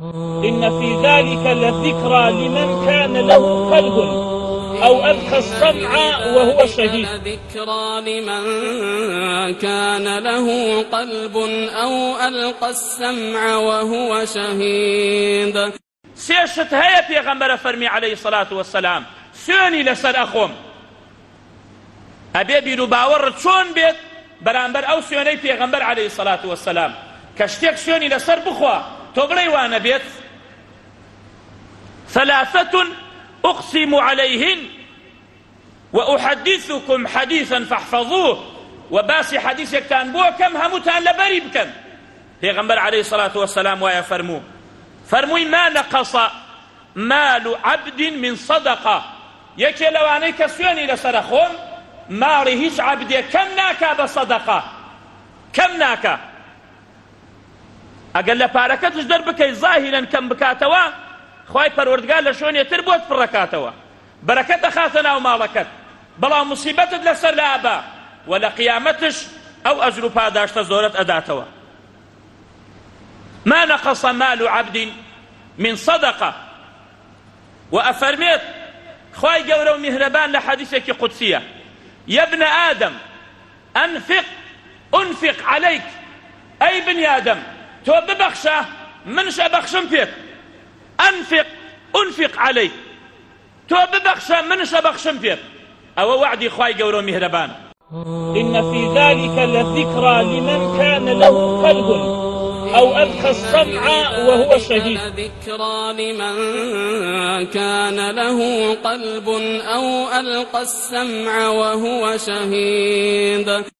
إن في ذلك لذكرى لمن كان له قلب أو ألقى السمع وهو شهيد. ذكرى لمن كان له قلب أو ألقى السمع وهو شهيد. سيشت هيا بيغمبر فرمي عليه الصلاة والسلام سوني لسر أخوم أبي بيرو باور شون بيت برانبر أو سيوني بيغمبر عليه الصلاة والسلام كشتيك سوني لسر بخوا تۆ وأنا بيت ثلاثة أقسم عليهن وأحدثكم حديثا فاحفظوه. وباس حديثك كان بو كم همتان لبري هي پیغمبر عليه الصلاة والسلام ويا فرمو فرموي ما نقص مال عبد من صدقة. يكي لواني كسواني لسرخون ماري هيش عبد كم ناكا بصدقة كم ناكا ئەگەر لە پارەکەتش دەربکەی زاهیلەن کەم بکاتەوە خی پەروەردگار لە شوێنێتر بۆت فڕەکاتەوە. بەرەکەت دەخاتە ناو ماڵەکەت. بەڵام مسیبەتت لەسەر لابا و لە قیامەتش ئەو ئەجر و پاداشتە زۆرت ئەداتەوە. ما نقص مال عبد من صدقة؟ وأفرميت خواي قولوا مهربان لحديثك قدسية يا ابن آدم أنفق أنفق عليك. أي بني آدم تۆ ببەخشە منش ئەبەخشم پێت. ئەنفق ئونفق عليك تۆ ببەخشە منش ئەبەخشم پێت. ئەوە وعدی خوای قولوا میهرەبان. إن في ذلك لذكرى لمن كان له قلب أو ألقى السمع وهو شهيد. ذكرى لمن كان له قلب أو ألقى السمع وهو شهيد.